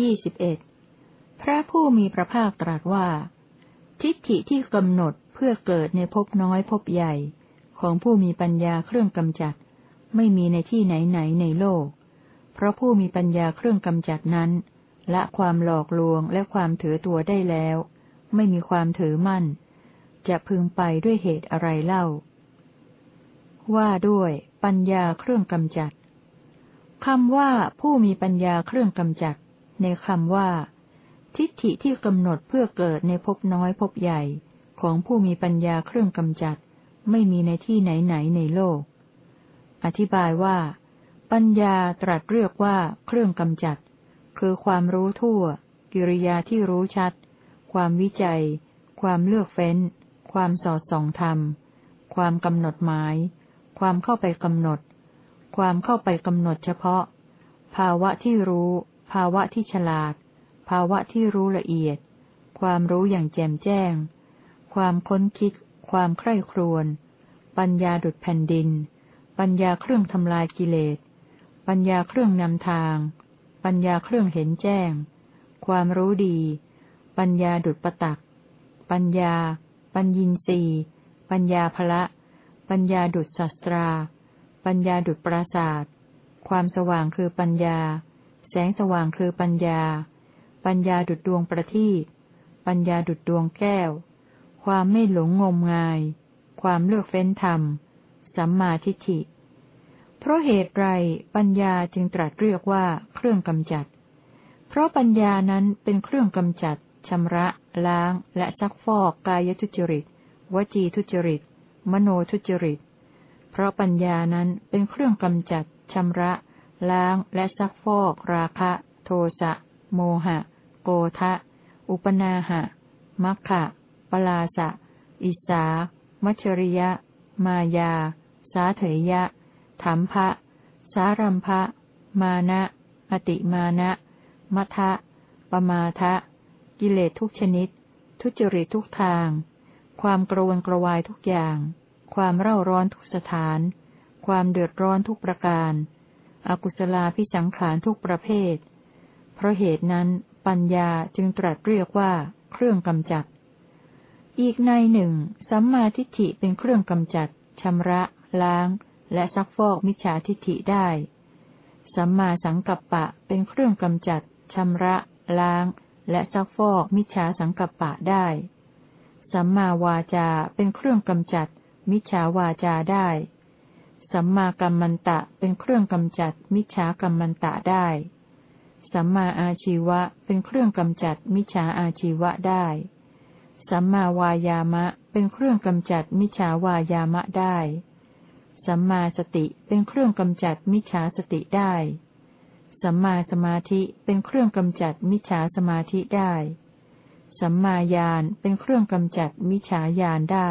ยี่สิบเอ็ดพระผู้มีพระภาคตรัสว่า ทิฏฐิที่กำหนดเพื่อเกิดในภพน้อยภพใหญ่ ของผู้มีปัญญาเครื่องกำจัด ไม่มีในที่ไหนไหนในโลก เพราะผู้มีปัญญาเครื่องกำจัดนั้น ละความหลอกลวงและความถือตัวได้แล้ว ไม่มีความถือมั่น จะพึงไปด้วยเหตุอะไรเล่า ว่าด้วยปัญญาเครื่องกำจัดคำว่าผู้มีปัญญาเครื่องกำจัด ในคำว่า ทิฏฐิที่กำหนดเพื่อเกิดในภพน้อยภพใหญ่ ของผู้มีปัญญาเครื่องกำจัด ไม่มีในที่ไหนไหนในโลก อธิบายว่า ปัญญาตรัสเรียกว่าเครื่องกำจัด คือความรู้ทั่ว กิริยาที่รู้ชัด ความวิจัย ความเลือกเฟ้น ความสอดส่องธรรม ความกำหนดหมาย ความเข้าไปกำหนด ความเข้าไปกำหนดเฉพาะ ภาวะที่รู้ ภาวะที่ฉลาด ภาวะที่รู้ละเอียด ความรู้อย่างแจ่มแจ้ง ความค้นคิด ความใคร่ครวญ ปัญญาดุดแผ่นดิน ปัญญาเครื่องทำลายกิเลส ปัญญาเครื่องนำทาง ปัญญาเครื่องเห็นแจ้ง ความรู้ดี ปัญญาดุดประตัก ปัญญา ปัญญินรีปัญญาภละ ปัญญาดุดศัตรา ปัญญาดุจปราศาสตร์ความสว่างคือปัญญา แสงสว่างคือปัญญา ปัญญาดุจดวงประทีปปัญญาดุจดวงแก้ว ความไม่หลงงมงาย ความเลือกเฟ้นธรรม สัมมาทิฏฐิ เพราะเหตุไรปัญญาจึงตรัสเรียกว่าเครื่องกำจัด เพราะปัญญานั้นเป็นเครื่องกำจัดชำระ ล้าง และซักฟอกกายทุจริต วจีทุจริต มโนทุจริต เพราะปัญญานั้นเป็นเครื่องกำจัดชำระ ล้างและซักฟอกราคะ โทสะ โมหะ โกทะ อุปนาหะ มัคคะปลาสะ อิสา มัชริยะ มายา สาเถยะถามภะสารัมภะ มานะ อติมานะมัทะปมาทะ กิเลสทุกชนิด ทุจริตทุกทาง ความกระวนกระวายทุกอย่าง ความเร่าร้อนทุกสถาน ความเดือดร้อนทุกประการ อากุศลาพิสังขารทุกประเภท เพราะเหตุนั้นปัญญาจึงตรัสเรียกว่า เครื่องกำจัด อีกในหนึ่ง สัมมาทิฏฐิเป็นเครื่องกำจัดชำระ ล้าง และซักฟอกมิจฉาทิฏฐิได้ สัมมาสังกัปปะเป็นเครื่องกำจัดชำระ ล้าง และซักฟอกมิจฉาสังกัปปะได้ สัมมาวาจาเป็นเครื่องกำจัด มิจฉาวาจาได้ สัมมากัมมันตะเป็นเครื่องกำจัดมิจฉากัมมันตะได้ สัมมาอาชีวะเป็นเครื่องกำจัดมิจฉาอาชีวะได้ สัมมาวายามะเป็นเครื่องกำจัดมิจฉาวายามะได้ สัมมาสติเป็นเครื่องกำจัดมิจฉาสติได้ สัมมาสมาธิเป็นเครื่องกำจัดมิจฉาสมาธิได้ สัมมาญาณเป็นเครื่องกำจัดมิจฉาญาณได้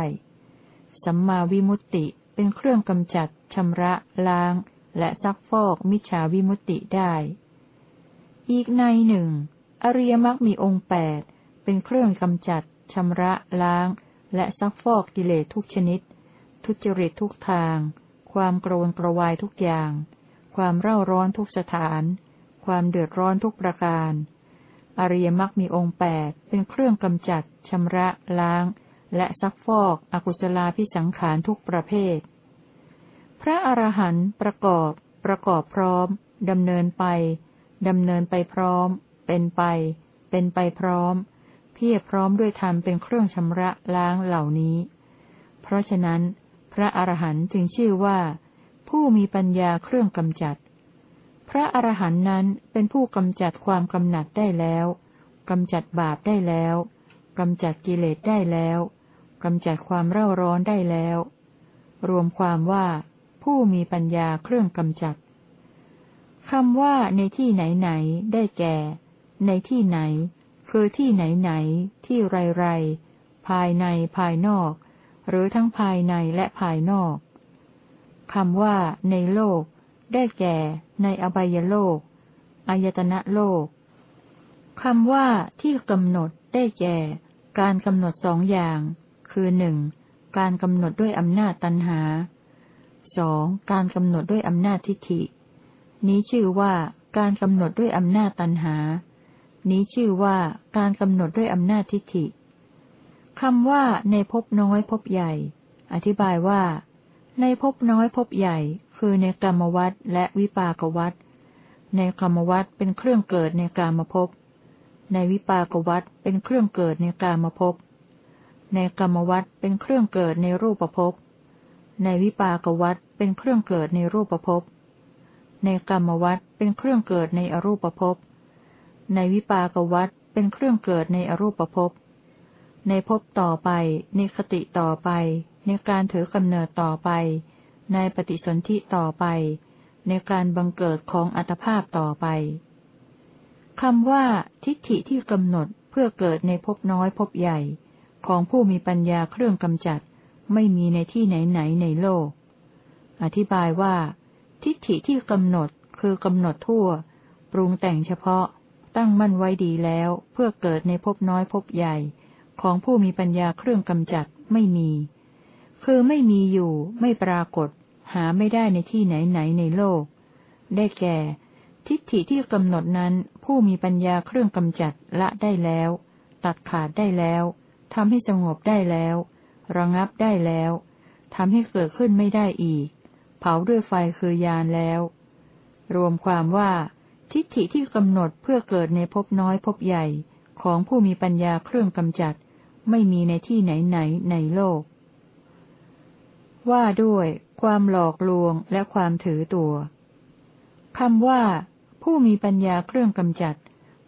สัมมาวิมุตติ เป็นเครื่องกำจัดชำระ ล้าง และซักฟอกมิจฉาวิมุตติได้ อีกในหนึ่ง อริยมรรคมีองค์แปดเป็นเครื่องกำจัดชำระล้าง และซักฟอกกิเลสทุกชนิด ทุจริตทุกทาง ความโกรนกระวายทุกอย่าง ความเร่าร้อนทุกสถาน ความเดือดร้อนทุกประการ อริยมรรคมีองค์แปดเป็นเครื่องกำจัดชำระล้าง และซักฟอกอกุศลาพิสังขารทุกประเภท พระอรหันต์ประกอบ ประกอบพร้อมดำเนินไปดำเนินไปพร้อม เป็นไป เป็นไปพร้อม เพียรพร้อมด้วยธรรมเป็นเครื่องชำระล้างเหล่านี้ เพราะฉะนั้น พระอรหันต์จึงชื่อว่า ผู้มีปัญญาเครื่องกำจัด พระอรหันต์นั้นเป็นผู้กำจัดความกำหนัดได้แล้วกำจัดบาปได้แล้วกำจัดกิเลสได้แล้ว กำจัดความเร่าร้อนได้แล้ว รวมความว่าผู้มีปัญญาเครื่องกำจัดคำว่าในที่ไหนไหนได้แก่ ในที่ไหน คือที่ไหนไหน ที่ไรไรภายในภายนอก หรือทั้งภายในและภายนอกคำว่า ในโลก ได้แก่ ในอบายโลกอายตนะโลกคำว่าที่กำหนดได้แก่ การกำหนดสองอย่าง คือหนึ่งการกำหนดด้วยอำนาจตันหาสองการกำหนดด้วยอำนาจทิฏฐิ นี้ชื่อว่าการกำหนดด้วยอำนาจตันหา นี้ชื่อว่าการกำหนดด้วยอำนาจทิฏฐิคำว่าในภพน้อยภพใหญ่ อธิบายว่า ในภพน้อยภพใหญ่ คือในกรรมวัฏและวิปากวัฏในกรรมวัฏเป็นเครื่องเกิดในกามภพในวิปากวัฏเป็นเครื่องเกิดในกามภพ ในกรรมวัฏเป็นเครื่องเกิดในรูปภพ ในวิปากวัฏเป็นเครื่องเกิดในรูปภพ ในกรรมวัฏเป็นเครื่องเกิดในอรูปภพ ในวิปากวัฏเป็นเครื่องเกิดในอรูปภพ ในภพต่อไป ในคติต่อไป ในการถือกำเนิดต่อไป ในปฏิสนธิต่อไป ในการบังเกิดของอัตภาพต่อไปคำว่าทิฏฐิที่กำหนดเพื่อเกิดในภพน้อยภพใหญ่ ของผู้มีปัญญาเครื่องกำจัด ไม่มีในที่ไหนไหนในโลก อธิบายว่า ทิฏฐิที่กำหนดคือกำหนดทั่ว ปรุงแต่งเฉพาะ ตั้งมั่นไว้ดีแล้วเพื่อเกิดในภพน้อยภพใหญ่ ของผู้มีปัญญาเครื่องกำจัดไม่มี คือไม่มีอยู่ ไม่ปรากฏ หาไม่ได้ในที่ไหนไหนในโลก ได้แก่ ทิฏฐิที่กำหนดนั้นผู้มีปัญญาเครื่องกำจัดละได้แล้ว ตัดขาดได้แล้ว ทำให้สงบได้แล้ว ระงับได้แล้วทำให้เกิดขึ้นไม่ได้อีก เผาด้วยไฟคือยานแล้ว รวมความว่า ทิฏฐิที่กำหนดเพื่อเกิดในภพน้อยภพใหญ่ของผู้มีปัญญาเครื่องกำจัด ไม่มีในที่ไหนไหนในโลก ว่าด้วย ความหลอกลวงและความถือตัวคำว่า ผู้มีปัญญาเครื่องกำจัด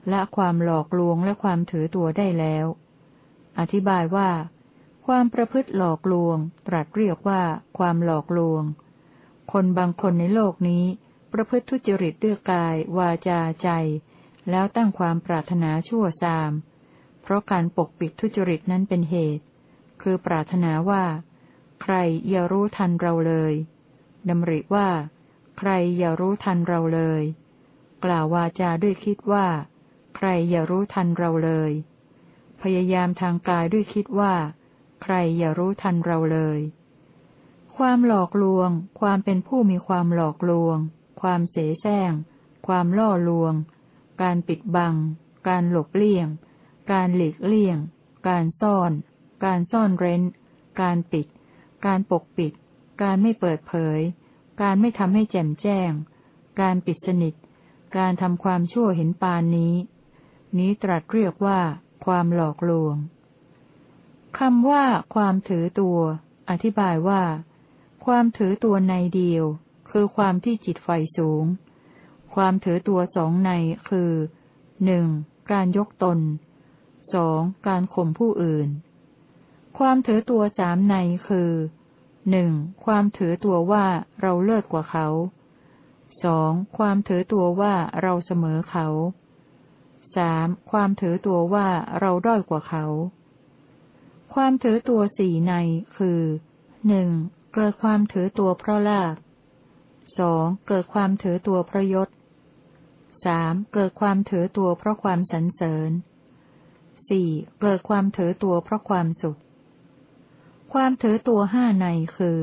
และความหลอกลวงและความถือตัวได้แล้ว อธิบายว่า ความประพฤติหลอกลวง ตรัสเรียกว่า ความหลอกลวง คนบางคนในโลกนี้ ประพฤติทุจริตด้วยกาย วาจาใจ แล้วตั้งความปรารถนาชั่วซาม เพราะการปกปิดทุจริตนั้นเป็นเหตุ คือปรารถนาว่า ใครอย่ารู้ทันเราเลยดำริว่า ใครอย่ารู้ทันเราเลย กล่าววาจาด้วยคิดว่า ใครอย่ารู้ทันเราเลย พยายามทางกายด้วยคิดว่า ใครอย่ารู้ทันเราเลย ความหลอกลวง ความเป็นผู้มีความหลอกลวง ความเสแสร้ง ความล่อลวง การปิดบัง การหลบเลี่ยง การหลีกเลี่ยง การซ่อน การซ่อนเร้น การปิด การปกปิด การไม่เปิดเผย การไม่ทำให้แจ่มแจ้ง การปิดสนิท การทำความชั่วเห็นปานนี้ นี้ตรัสเรียกว่า ความหลอกลวงคำว่า ความถือตัว อธิบายว่า ความถือตัวในเดียว คือความที่จิตไฟสูง ความถือตัวสองในคือหนึ่งการยกตนสองการข่มผู้อื่น ความถือตัวสามในคือหนึ่งความถือตัวว่าเราเลิศกว่าเขาสองความถือตัวว่าเราเสมอเขา สามความถือตัวว่าเราด้อยกว่าเขา ความถือตัวสี่ในคือหนึ่งเกิดความถือตัวเพราะลาภสองเกิดความถือตัวเพราะยศสามเกิดความถือตัวเพราะความสรรเสริญสี่เกิดความถือตัวเพราะความสุข ความถือตัวห้าในคือ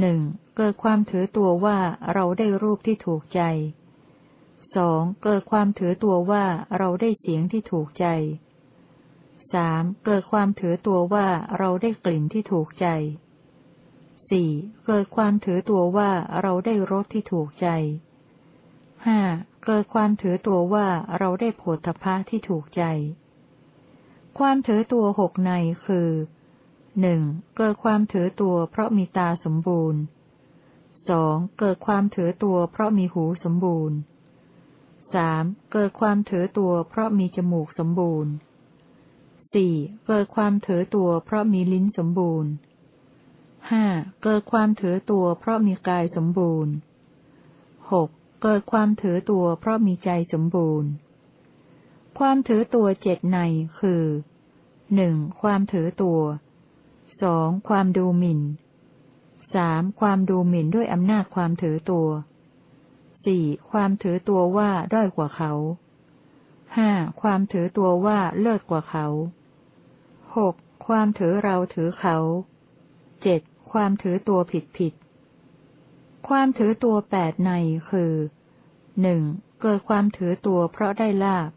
หนึ่งเกิดความถือตัวว่าเราได้รูปที่ถูกใจ สองเกิดความถือตัวว่าเราได้เสียงที่ถูกใจสามเกิดความถือตัวว่าเราได้กลิ่นที่ถูกใจสี่เกิดความถือตัวว่าเราได้รสที่ถูกใจห้าเกิดความถือตัวว่าเราได้โผฏฐะที่ถูกใจ ความถือตัวหกในคือหนึ่งเกิดความถือตัวเพราะมีตาสมบูรณ์สองเกิดความถือตัวเพราะมีหูสมบูรณ์ สามเกิดความถือตัวเพราะมีจมูกสมบูรณ์สี่เกิดความถือตัวเพราะมีลิ้นสมบูรณ์ห้าเกิดความถือตัวเพราะมีกายสมบูรณ์หกเกิดความถือตัวเพราะมีใจสมบูรณ์ ความถือตัวเจ็ดในคือหนึ่งความถือตัวสองความดูหมิ่นสามความดูหมิ่นด้วยอำนาจความถือตัว สี่ความถือตัวว่าด้อยกว่าเขาห้าความถือตัวว่าเลิศกว่าเขาหกความถือเราถือเขาเจ็ดความถือตัวผิดผิด ความถือตัวแปดในคือหนึ่งเกิดความถือตัวเพราะได้ลาบ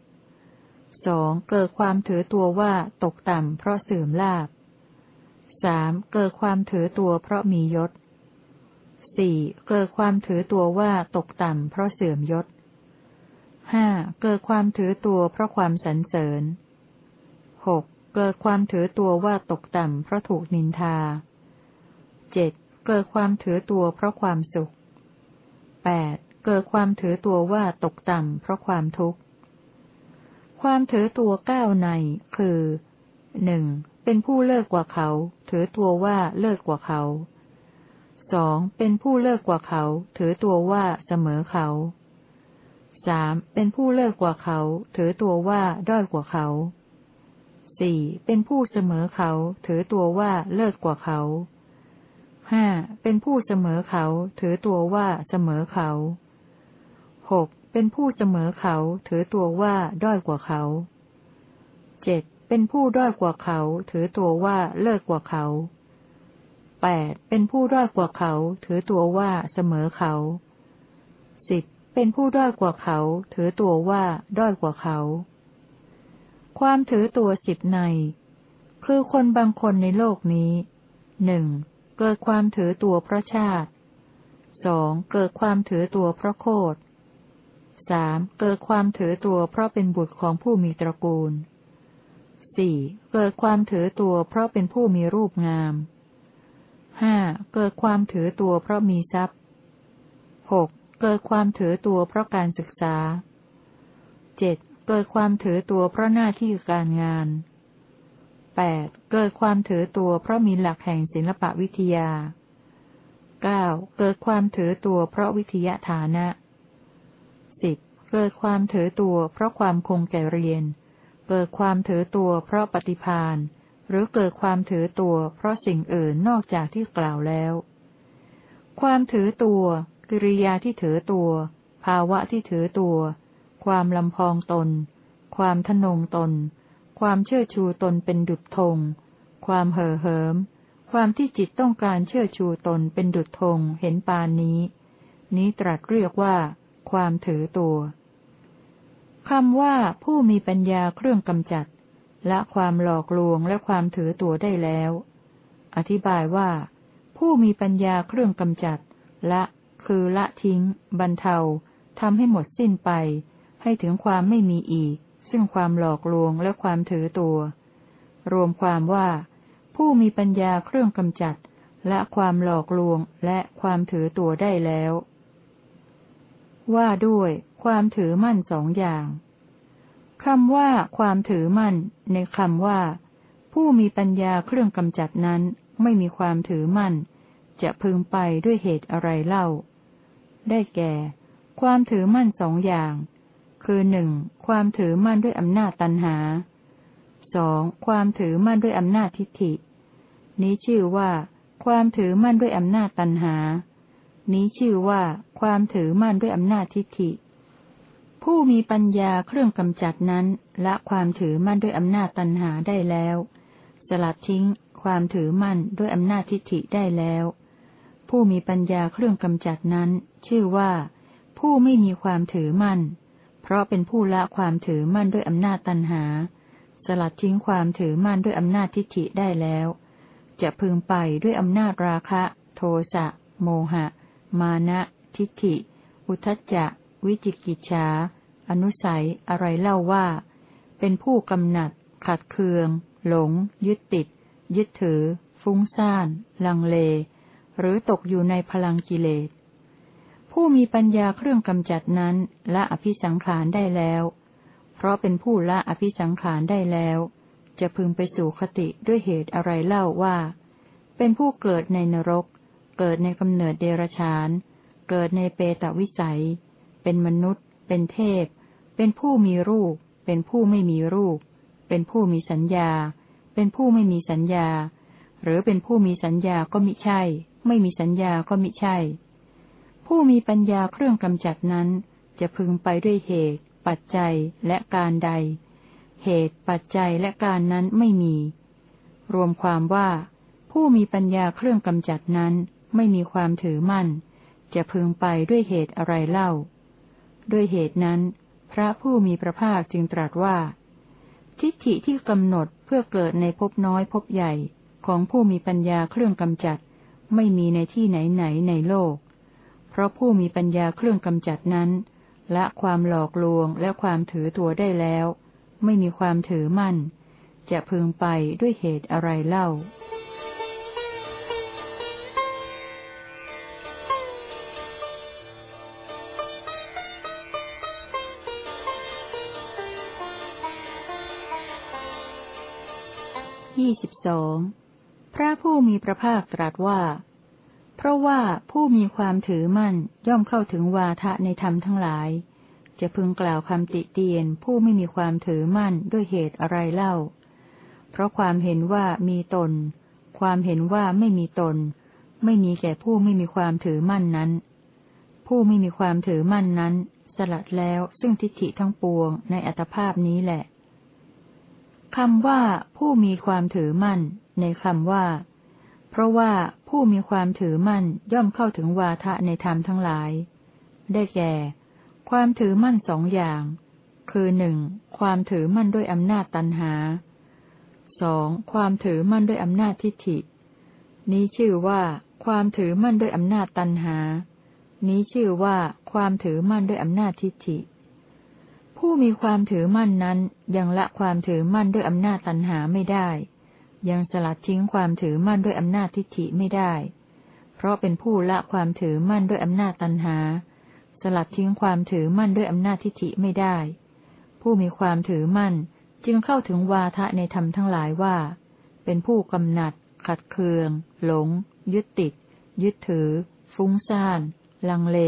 สองเกิดความถือตัวว่าตกต่ำเพราะเสื่อมลาบสามเกิดความถือตัวเพราะมียศ สี่เกิดความถือตัวว่าตกต่ำเพราะเสื่อมยศห้าเกิดความถือตัวเพราะความสรรเสริญหกเกิดความถือตัวว่าตกต่ำเพราะถูกนินทาเจ็ดเกิดความถือตัวเพราะความสุขแปดเกิดความถือตัวว่าตกต่ำเพราะความทุกข์ ความถือตัวก้าวใน คือหนึ่งเป็นผู้เลิกกว่าเขา ถือตัวว่าเลิกกว่าเขา สองเป็นผู้เลิกกว่าเขา ถือตัวว่าเสมอเขาสามเป็นผู้เลิกกว่าเขา ถือตัวว่าด้อยกว่าเขาสี่เป็นผู้เสมอเขา ถือตัวว่าเลิศกว่าเขาห้าเป็นผู้เสมอเขา ถือตัวว่าเสมอเขาหกเป็นผู้เสมอเขา ถือตัวว่าด้อยกว่าเขาเจ็ดเป็นผู้ด้อยกว่าเขา ถือตัวว่าเลิศกว่าเขา แปดเป็นผู้ด้อยกว่าเขา ถือตัวว่าเสมอเขาสิบเป็นผู้ด้อยกว่าเขา ถือตัวว่าด้อยกว่าเขา ความถือตัวสิบใน คือคนบางคนในโลกนี้หนึ่งเกิดความถือตัวเพราะชาติสองเกิดความถือตัวเพราะโคดสามเกิดความถือตัวเพราะเป็นบุตรของผู้มีตระกูลสี่เกิดความถือตัวเพราะเป็นผู้มีรูปงาม ห้าเกิดความถือตัวเพราะมีทรัพย์หกเกิดความถือตัวเพราะการศึกษาเจ็ดเกิดความถือตัวเพราะหน้าที่การงานแปดเกิดความถือตัวเพราะมีหลักแห่งศิลปวิทยาเก้าเกิดความถือตัวเพราะวิทยาฐานะสิบเกิดความถือตัวเพราะความคงแก่เรียน เกิดความถือตัวเพราะปฏิพาน หรือเกิดความถือตัว เพราะสิ่งอื่นนอกจากที่กล่าวแล้ว ความถือตัว กิริยาที่ถือตัว ภาวะที่ถือตัว ความลำพองตน ความทนงตน ความเชื่อชูตนเป็นดุจธง ความเห่อเหิม ความที่จิตต้องการเชื่อชูตนเป็นดุจธงเห็นปานนี้ นี้ตรัสเรียกว่า ความถือตัวคำว่าผู้มีปัญญาเครื่องกำจัด ละความหลอกลวงและความถือตัวได้แล้ว อธิบายว่า ผู้มีปัญญาเครื่องกำจัด ละคือละทิ้ง บรรเทาทำให้หมดสิ้นไป ให้ถึงความไม่มีอีก ซึ่งความหลอกลวงและความถือตัว รวมความว่า ผู้มีปัญญาเครื่องกำจัด ละความหลอกลวงและความถือตัวได้แล้ว ว่าด้วย ความถือมั่นสองอย่าง คำว่าความถือมั่น ในคำว่า ผู้มีปัญญาเครื่องกำจัดนั้น ไม่มีความถือมั่น จะพึงไปด้วยเหตุอะไรเล่า ได้แก่ ความถือมั่นสองอย่าง คือหนึ่งความถือมั่นด้วยอำนาจตันหาสองความถือมั่นด้วยอำนาจทิฏฐิ นี้ชื่อว่า ความถือมั่นด้วยอำนาจตันหา นี้ชื่อว่า ความถือมั่นด้วยอำนาจทิฏฐิ ผู้มีปัญญาเครื่องกำจัดนั้น ละความถือมั่นด้วยอำนาจตัณหาได้แล้ว สลัดทิ้ง ความถือมั่นด้วยอำนาจทิฏฐิได้แล้ว ผู้มีปัญญาเครื่องกำจัดนั้น ชื่อว่า ผู้ไม่มีความถือมั่น เพราะเป็นผู้ละความถือมั่นด้วยอำนาจตัณหา สลัดทิ้งความถือมั่นด้วยอำนาจทิฏฐิได้แล้ว จะพึงไปด้วยอำนาจราคะ โทสะ โมหะ มานะ ทิฏฐิ อุทจจะ วิจิกิจฉาอนุสัยอะไรเล่าว่า เป็นผู้กำหนัด ขัดเคือง หลง ยึดติด ยึดถือ ฟุ้งซ่าน ลังเล หรือตกอยู่ในพลังกิเลส ผู้มีปัญญาเครื่องกำจัดนั้นละอภิสังขารได้แล้ว เพราะเป็นผู้ละอภิสังขารได้แล้ว จะพึงไปสู่คติด้วยเหตุอะไรเล่าว่า เป็นผู้เกิดในนรก เกิดในกำเนิดเดรชาน เกิดในเปตวิสัย เป็นมนุษย์ เป็นเทพ เป็นผู้มีรูป เป็นผู้ไม่มีรูป เป็นผู้มีสัญญา เป็นผู้ไม่มีสัญญา หรือเป็นผู้มีสัญญาก็มิใช่ ไม่มีสัญญาก็มิใช่ ผู้มีปัญญาเครื่องกำจัดนั้น จะพึงไปด้วยเหตุ ปัจจัยและการใด เหตุปัจจัยและการนั้นไม่มี รวมความว่า ผู้มีปัญญาเครื่องกำจัดนั้น ไม่มีความถือมั่น จะพึงไปด้วยเหตุอะไรเล่า ด้วยเหตุนั้น พระผู้มีพระภาคจึงตรัสว่า ทิฏฐิที่กำหนดเพื่อเกิดในภพน้อยภพใหญ่ของผู้มีปัญญาเครื่องกำจัด ไม่มีในที่ไหนไหนในโลก เพราะผู้มีปัญญาเครื่องกำจัดนั้นละความหลอกลวงและความถือตัวได้แล้ว ไม่มีความถือมั่น จะพึงไปด้วยเหตุอะไรเล่า สองพระผู้มีพระภาคตรัสว่า เพราะว่าผู้มีความถือมั่นย่อมเข้าถึงวาทะในธรรมทั้งหลาย จะพึงกล่าวคำติเตียนผู้ไม่มีความถือมั่นด้วยเหตุอะไรเล่า เพราะความเห็นว่ามีตน ความเห็นว่าไม่มีตน ไม่มีแก่ผู้ไม่มีความถือมั่นนั้น ผู้ไม่มีความถือมั่นนั้น สลัดแล้วซึ่งทิฏฐิทั้งปวงในอัตภาพนี้แหละ คำว่าผู้มีความถือมั่น ในคำว่า เพราะว่าผู้มีความถือมั่นย่อมเข้าถึงวาทะในธรรมทั้งหลาย ได้แก่ ความถือมั่นสองอย่าง คือหนึ่งความถือมั่นด้วยอำนาจตันหาสองความถือมั่นด้วยอำนาจทิฏฐิ นี้ชื่อว่า ความถือมั่นด้วยอำนาจตันหา นี้ชื่อว่า ความถือมั่นด้วยอำนาจทิฏฐิ ผู้มีความถือมั่นนั้นยังละความถือมั่นด้วยอำนาจตัณหาไม่ได้ ยังสลัดทิ้งความถือมั่นด้วยอำนาจทิฏฐิไม่ได้ เพราะเป็นผู้ละความถือมั่นด้วยอำนาจตัณหา สลัดทิ้งความถือมั่นด้วยอำนาจทิฏฐิไม่ได้ ผู้มีความถือมั่นจึงเข้าถึงวาทะในธรรมทั้งหลายว่า เป็นผู้กำหนัด ขัดเคือง หลง ยึดติด ยึดถือ ฟุ้งซ่าน ลังเล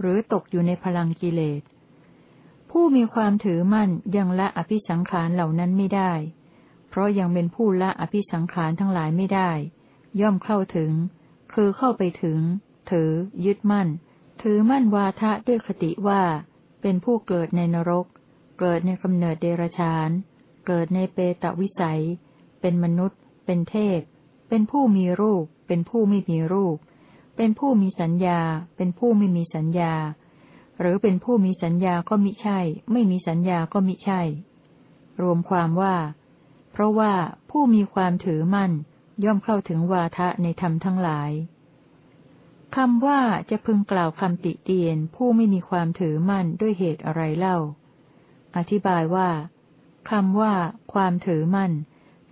หรือตกอยู่ในพลังกิเลส ผู้มีความถือมั่นยังละอภิสังขารเหล่านั้นไม่ได้ เพราะยังเป็นผู้ละอภิสังขารทั้งหลายไม่ได้ ย่อมเข้าถึง คือเข้าไปถึง ถือ ยึดมั่น ถือมั่นวาทะด้วยคติว่า เป็นผู้เกิดในนรก เกิดในกำเนิดเดรชาน เกิดในเปตวิสัย เป็นมนุษย์ เป็นเทพ เป็นผู้มีรูป เป็นผู้ไม่มีรูป เป็นผู้มีสัญญา เป็นผู้ไม่มีสัญญา หรือเป็นผู้มีสัญญาก็มิใช่ ไม่มีสัญญาก็มิใช่ รวมความว่า เพราะว่าผู้มีความถือมั่น ย่อมเข้าถึงวาทะในธรรมทั้งหลายคำว่าจะพึงกล่าวคำติเตียน ผู้ไม่มีความถือมั่นด้วยเหตุอะไรเล่า อธิบายว่าคำว่า ความถือมั่น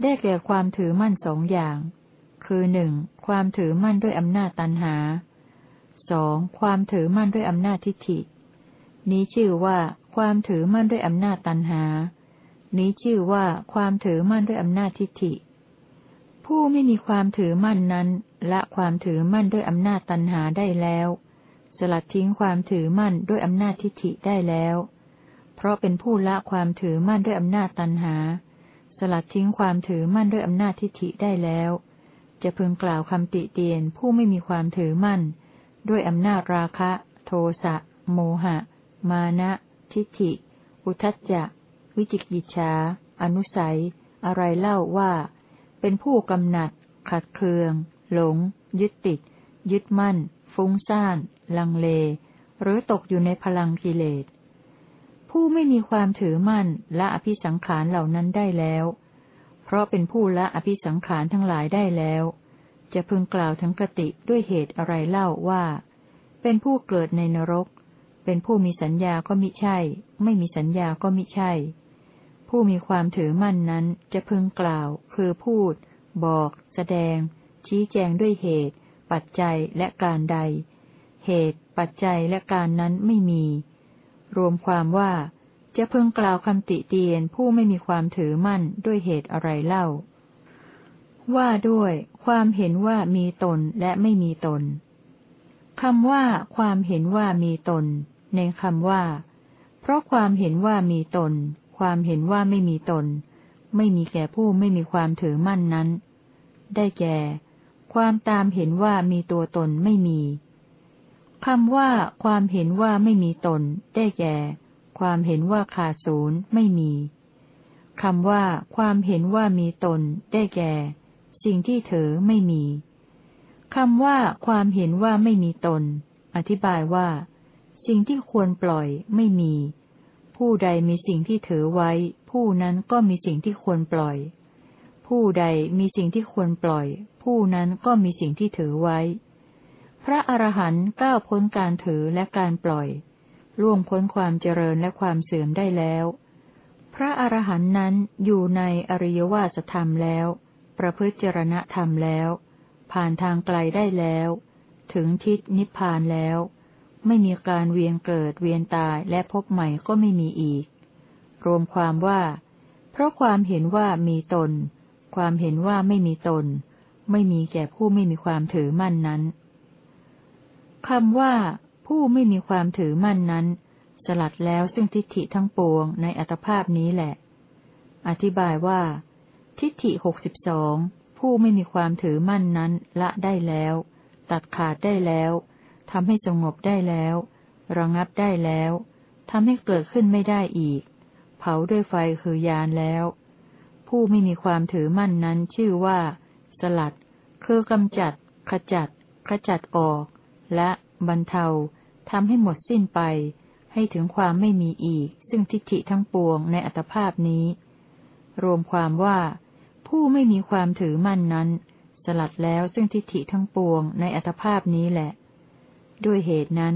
ได้แก่ความถือมั่นสองอย่าง คือหนึ่งความถือมั่นด้วยอำนาจตันหาสองความถือมั่นด้วยอำนาจทิฏฐิ นี้ชื่อว่าความถือมั่นด้วยอำนาจตันหา นี้ชื่อว่าความถือมั่นด้วยอำนาจทิฏฐิ ผู้ไม่มีความถือมั่นนั้นละความถือมั่นด้วยอำนาจตันหาได้แล้ว สลัดทิ้งความถือมั่นด้วยอำนาจทิฏฐิได้แล้ว เพราะเป็นผู้ละความถือมั่นด้วยอำนาจตันหา สลัดทิ้งความถือมั่นด้วยอำนาจทิฏฐิได้แล้ว จะพึงกล่าวคำติเตียนผู้ไม่มีความถือมั่น ด้วยอำนาจราคะ โทสะ โมหะ มานะ ทิฏฐิ อุทจจะ วิจิกิจฉาอนุสัย อะไรเล่าว่า เป็นผู้กำหนัด ขัดเคือง หลง ยึดติด ยึดมั่น ฟุ้งซ่าน ลังเล หรือตกอยู่ในพลังกิเลส ผู้ไม่มีความถือมั่นละอภิสังขารเหล่านั้นได้แล้ว เพราะเป็นผู้ละอภิสังขารทั้งหลายได้แล้ว จะพึงกล่าวถึงกติด้วยเหตุอะไรเล่าว่า เป็นผู้เกิดในนรก เป็นผู้มีสัญญาก็มิใช่ ไม่มีสัญญาก็มิใช่ ผู้มีความถือมั่นนั้นจะพึงกล่าว คือพูด บอก แสดง ชี้แจงด้วยเหตุ ปัจจัยและการใด เหตุ ปัจจัยและการนั้นไม่มี รวมความว่าจะพึงกล่าวคำติเตียนผู้ไม่มีความถือมั่นด้วยเหตุอะไรเล่า ว่าด้วย ความเห็นว่ามีตนและไม่มีตนคำว่า ความเห็นว่ามีตน ในคำว่า เพราะความเห็นว่ามีตน ความเห็นว่าไม่มีตน ไม่มีแก่ผู้ไม่มีความถือมั่นนั้น ได้แก่ ความตามเห็นว่ามีตัวตนไม่มีคำว่า ความเห็นว่าไม่มีตน ได้แก่ ความเห็นว่าขาดศูนย์ไม่มีคำว่า ความเห็นว่ามีตน ได้แก่ สิ่งที่เถอไม่มีคำว่า ความเห็นว่าไม่มีตน อธิบายว่า สิ่งที่ควรปล่อยไม่มี ผู้ใดมีสิ่งที่ถือไว้ ผู้นั้นก็มีสิ่งที่ควรปล่อย ผู้ใดมีสิ่งที่ควรปล่อย ผู้นั้นก็มีสิ่งที่ถือไว้ พระอรหันต์ก้าวพ้นการถือและการปล่อย ล่วงพ้นความเจริญและความเสื่อมได้แล้ว พระอรหันต์นั้นอยู่ในอริยวาสธรรมแล้ว ประพฤติจรณธรรมแล้ว ผ่านทางไกลได้แล้ว ถึงทิศนิพพานแล้ว ไม่มีการเวียนเกิดเวียนตายและพบใหม่ก็ไม่มีอีก รวมความว่า เพราะความเห็นว่ามีตน ความเห็นว่าไม่มีตน ไม่มีแก่ผู้ไม่มีความถือมั่นนั้นคำว่า ผู้ไม่มีความถือมั่นนั้น สลัดแล้วซึ่งทิฏฐิทั้งปวงในอัตภาพนี้แหละ อธิบายว่า ทิฏฐิหกสิบสองผู้ไม่มีความถือมั่นนั้นละได้แล้ว ตัดขาดได้แล้ว ทำให้สงบได้แล้ว ระงับได้แล้วทำให้เกิดขึ้นไม่ได้อีก เผาด้วยไฟคือยานแล้ว ผู้ไม่มีความถือมั่นนั้นชื่อว่า สลัด คือกำจัด ขจัด ขจัดออก และบรรเทาทำให้หมดสิ้นไป ให้ถึงความไม่มีอีก ซึ่งทิฏฐิทั้งปวงในอัตภาพนี้ รวมความว่า ผู้ไม่มีความถือมั่นนั้น สลัดแล้วซึ่งทิฏฐิทั้งปวงในอัตภาพนี้แหละ ด้วยเหตุนั้น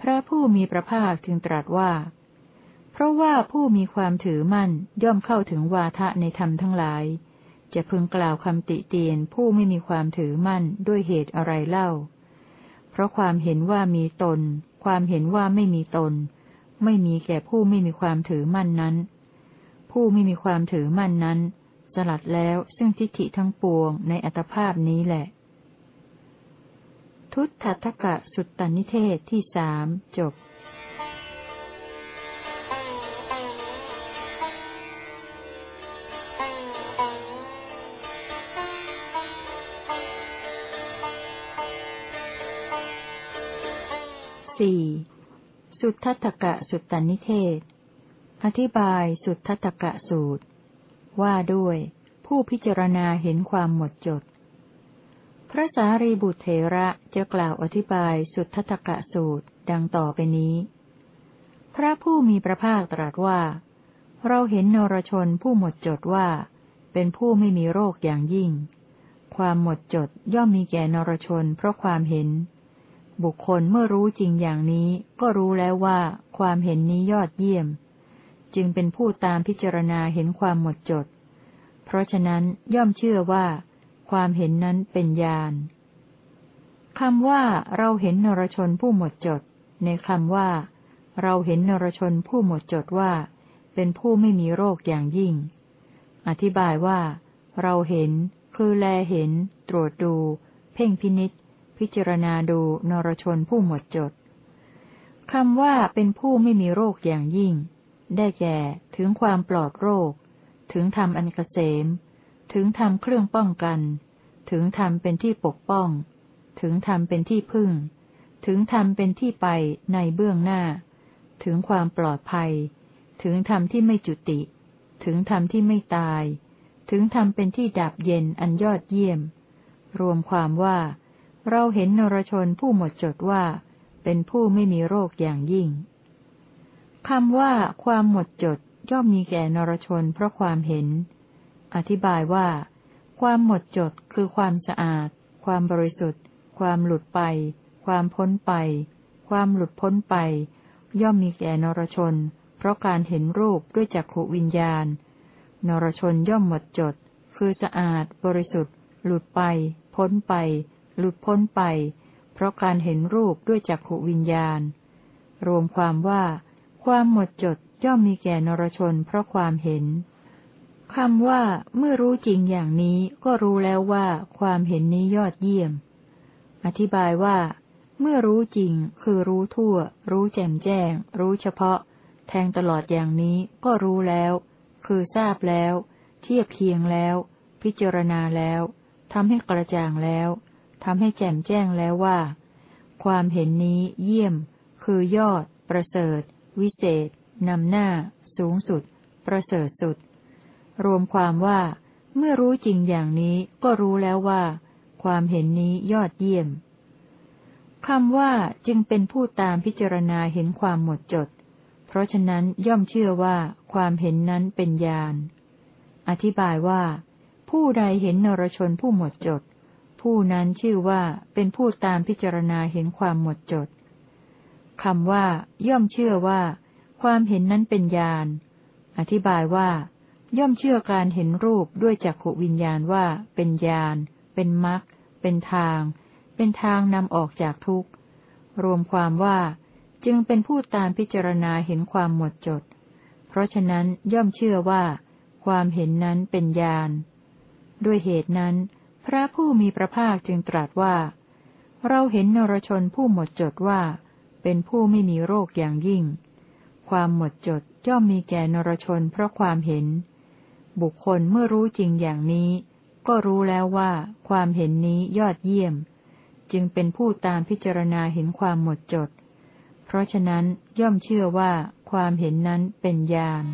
พระผู้มีพระภาคจึงตรัสว่า เพราะว่าผู้มีความถือมั่นย่อมเข้าถึงวาทะในธรรมทั้งหลาย จะพึงกล่าวคำติเตียนผู้ไม่มีความถือมั่นด้วยเหตุอะไรเล่า เพราะความเห็นว่ามีตน ความเห็นว่าไม่มีตน ไม่มีแก่ผู้ไม่มีความถือมั่นนั้น ผู้ไม่มีความถือมั่นนั้นสลัดแล้วซึ่งทิฏฐิทั้งปวงในอัตภาพนี้แหละ ทุตถทกะสุตตนิเทศที่สามจบสี่สุทธัตกะสุตตนิเทศ อธิบายสุทธัตกะสูตร ว่าด้วย ผู้พิจารณาเห็นความหมดจด พระสารีบุตรเถระจะกล่าวอธิบายสุทธตกะสูตรดังต่อไปนี้ พระผู้มีพระภาคตรัสว่า เราเห็นนรชนผู้หมดจดว่า เป็นผู้ไม่มีโรคอย่างยิ่ง ความหมดจดย่อมมีแก่นรชนเพราะความเห็น บุคคลเมื่อรู้จริงอย่างนี้ก็รู้แล้วว่าความเห็นนี้ยอดเยี่ยม จึงเป็นผู้ตามพิจารณาเห็นความหมดจด เพราะฉะนั้นย่อมเชื่อว่า ความเห็นนั้นเป็นญาณคำว่าเราเห็นนรชนผู้หมดจด ในคำว่า เราเห็นนรชนผู้หมดจดว่า เป็นผู้ไม่มีโรคอย่างยิ่ง อธิบายว่า เราเห็น คือแลเห็น ตรวจดู เพ่งพินิษพิจารณาดูนรชนผู้หมดจดคำว่าเป็นผู้ไม่มีโรคอย่างยิ่ง ได้แก่ ถึงความปลอดโรค ถึงธรรมอันกเกษม ถึงธรรมเครื่องป้องกัน ถึงธรรมเป็นที่ปกป้อง ถึงธรรมเป็นที่พึ่ง ถึงธรรมเป็นที่ไปในเบื้องหน้า ถึงความปลอดภัย ถึงธรรมที่ไม่จุติ ถึงธรรมที่ไม่ตาย ถึงธรรมเป็นที่ดับเย็นอันยอดเยี่ยม รวมความว่า เราเห็นนรชนผู้หมดจดว่า เป็นผู้ไม่มีโรคอย่างยิ่งคำว่าความหมดจดย่อมมีแก่นรชนเพราะความเห็น อธิบายว่า ความหมดจดคือความสะอาด ความบริสุทธิ์ ความหลุดไป ความพ้นไป ความหลุดพ้นไป ย่อมมีแก่นรชน เพราะการเห็นรูปด้วยจักขวิญญาณ นรชนย่อมหมดจด คือสะอาด บริสุทธิ์ หลุดไป พ้นไป หลุดพ้นไป เพราะการเห็นรูปด้วยจักขวิญญาณ รวมความว่า ความหมดจดย่อมมีแก่นรชนเพราะความเห็น คำว่าเมื่อรู้จริงอย่างนี้ก็รู้แล้วว่าความเห็นนี้ยอดเยี่ยม อธิบายว่า เมื่อรู้จริงคือรู้ทั่ว รู้แจ่มแจ้ง รู้เฉพาะ แทงตลอดอย่างนี้ก็รู้แล้ว คือทราบแล้ว เทียบเคียงแล้ว พิจารณาแล้วทำให้กระจ่างแล้วทำให้แจ่มแจ้งแล้วว่า ความเห็นนี้เยี่ยม คือยอด ประเสริฐ วิเศษนำหน้า สูงสุด ประเสริฐสุด รวมความว่า เมื่อรู้จริงอย่างนี้ก็รู้แล้วว่า ความเห็นนี้ยอดเยี่ยมคำว่าจึงเป็นผู้ตามพิจารณาเห็นความหมดจด เพราะฉะนั้นย่อมเชื่อว่าความเห็นนั้นเป็นญาณ อธิบายว่า ผู้ใดเห็นนรชนผู้หมดจด ผู้นั้นชื่อว่าเป็นผู้ตามพิจารณาเห็นความหมดจดคำว่า ย่อมเชื่อว่า ความเห็นนั้นเป็นญาณ อธิบายว่า ย่อมเชื่อการเห็นรูปด้วยจักขวิญญาณว่าเป็นญาณ เป็นมรรค เป็นทาง เป็นทางนำออกจากทุกข์ รวมความว่าจึงเป็นผู้ตามพิจารณาเห็นความหมดจด เพราะฉะนั้นย่อมเชื่อว่า ความเห็นนั้นเป็นญาณ ด้วยเหตุนั้น พระผู้มีพระภาคจึงตรัสว่า เราเห็นนรชนผู้หมดจดว่า เป็นผู้ไม่มีโรคอย่างยิ่ง ความหมดจดย่อมมีแก่นรชนเพราะความเห็น บุคคลเมื่อรู้จริงอย่างนี้ ก็รู้แล้วว่า ความเห็นนี้ยอดเยี่ยม จึงเป็นผู้ตามพิจารณาเห็นความหมดจด เพราะฉะนั้นย่อมเชื่อว่าความเห็นนั้นเป็นญาณ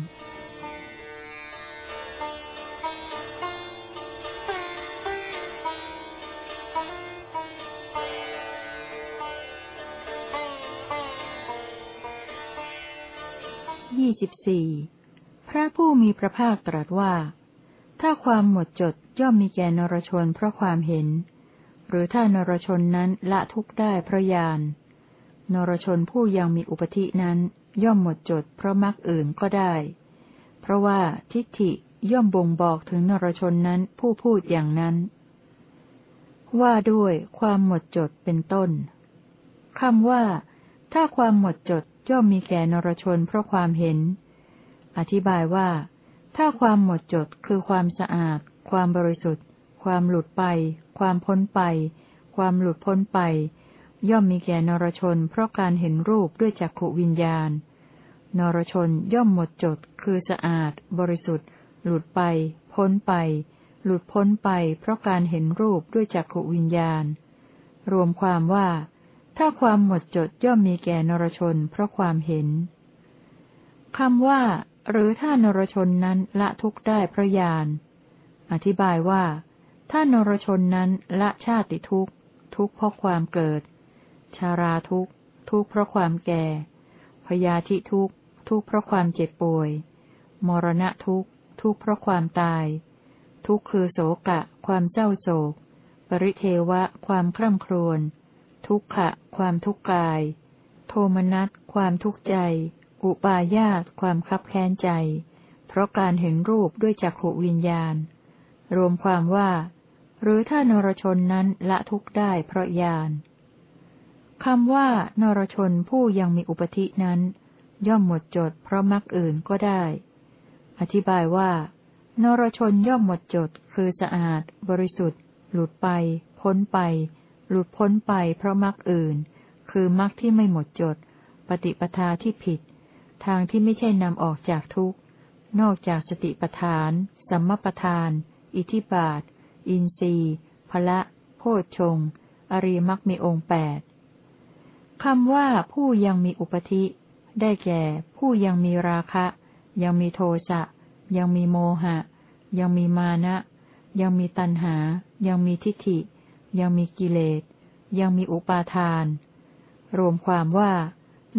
ยี่สิบสี่ พระผู้มีพระภาคตรัสว่า ถ้าความหมดจดย่อมมีแก่นรชนเพราะความเห็น หรือถ้านรชนนั้นละทุกข์ได้เพราะญาณนรชนผู้ยังมีอุปธินั้น ย่อมหมดจดเพราะมรรคอื่นก็ได้ เพราะว่าทิฏฐิย่อมบ่งบอกถึงนรชนนั้นผู้พูดอย่างนั้น ว่าด้วยความหมดจดเป็นต้นคำว่า ถ้าความหมดจดย่อมมีแก่นรชนเพราะความเห็น อธิบายว่า ถ้าความหมดจดคือความสะอาด ความบริสุทธิ์ ความหลุดไป ความพ้นไป ความหลุดพ้นไป ย่อมมีแก่นรชน เพราะการเห็นรูปด้วยจักขวิญญาณ นรชนย่อมหมดจด คือสะอาด บริสุทธิ์ หลุดไป พ้นไป หลุดพ้นไป เพราะการเห็นรูปด้วยจักขวิญญาณ รวมความว่า ถ้าความหมดจดย่อมมีแก่นรชน เพราะความเห็นคำว่า หรือถ้านรชนนั้นละทุกข์ได้พระญาณ อธิบายว่า ถ้านรชนนั้นละชาติทุกข์ ทุกข์เพราะความเกิด ชาราทุกข์ ทุกข์เพราะความแก่ พยาธิทุกข์ ทุกข์เพราะความเจ็บป่วย มรณะทุกข์ ทุกข์เพราะความตาย ทุกข์คือโศกะ ความเศร้าโศก ปริเทวะ ความคร่ำครวญ ทุกขะ ความทุกข์กาย โทมนัส ความทุกข์ใจ อุปาญาตความคับแค้นใจ เพราะการเห็นรูปด้วยจักขวิญญาณ รวมความว่า หรือถ้านรชนนั้นละทุกข์ได้เพราะญาณคำว่านรชนผู้ยังมีอุปธินั้น ย่อมหมดจดเพราะมรรคอื่นก็ได้ อธิบายว่า นรชนย่อมหมดจดคือสะอาด บริสุทธิ์ หลุดไป พ้นไป หลุดพ้นไปเพราะมรรคอื่น คือมรรคที่ไม่หมดจด ปฏิปทาที่ผิด ทางที่ไม่ใช่นำออกจากทุกข์ นอกจากสติปทาน สัมมปทาน อิทิบาท อินทรีย์พละโพชฌงอริมรรคมีองค์แปดคำว่าผู้ยังมีอุปธิ ได้แก่ ผู้ยังมีราคะ ยังมีโทสะ ยังมีโมหะ ยังมีมานะ ยังมีตัณหา ยังมีทิฏฐิ ยังมีกิเลส ยังมีอุปาทาน รวมความว่า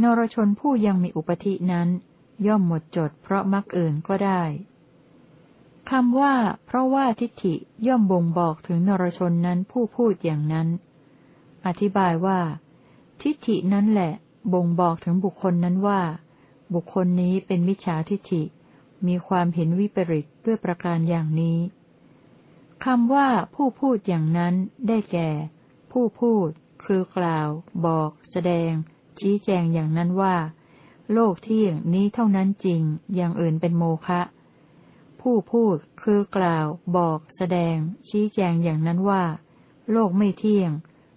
นรชนผู้ยังมีอุปธินั้น ย่อมหมดจดเพราะมรรคอื่นก็ได้คำว่า เพราะว่าทิฏฐิย่อมบ่งบอกถึงนรชนนั้นผู้พูดอย่างนั้น อธิบายว่า ทิฏฐินั้นแหละ บ่งบอกถึงบุคคลนั้นว่า บุคคลนี้เป็นมิจฉาทิฏฐิ มีความเห็นวิปริตด้วยประการอย่างนี้คำว่าผู้พูดอย่างนั้นได้แก่ ผู้พูด คือกล่าว บอก แสดง ชี้แจงอย่างนั้นว่า โลกเที่ยงนี้เท่านั้นจริง อย่างอื่นเป็นโมฆะ ผู้พูดคือกล่าว บอก แสดง ชี้แจงอย่างนั้นว่า โลกไม่เที่ยง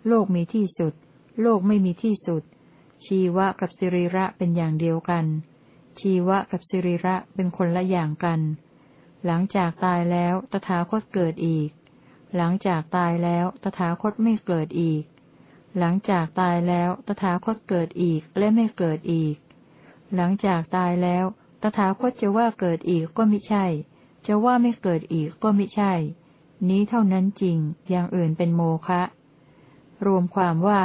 โลกมีที่สุด โลกไม่มีที่สุด ชีวะกับสิริระเป็นอย่างเดียวกัน ชีวะกับสิริระเป็นคนละอย่างกัน หลังจากตายแล้วตถาคตเกิดอีก หลังจากตายแล้วตถาคตไม่เกิดอีก หลังจากตายแล้วตถาคตเกิดอีกและไม่เกิดอีก หลังจากตายแล้วตถาคตจะว่าเกิดอีกก็ไม่ใช่ จะว่าไม่เกิดอีกก็ไม่ใช่ นี้เท่านั้นจริง อย่างอื่นเป็นโมฆะ รวมความว่า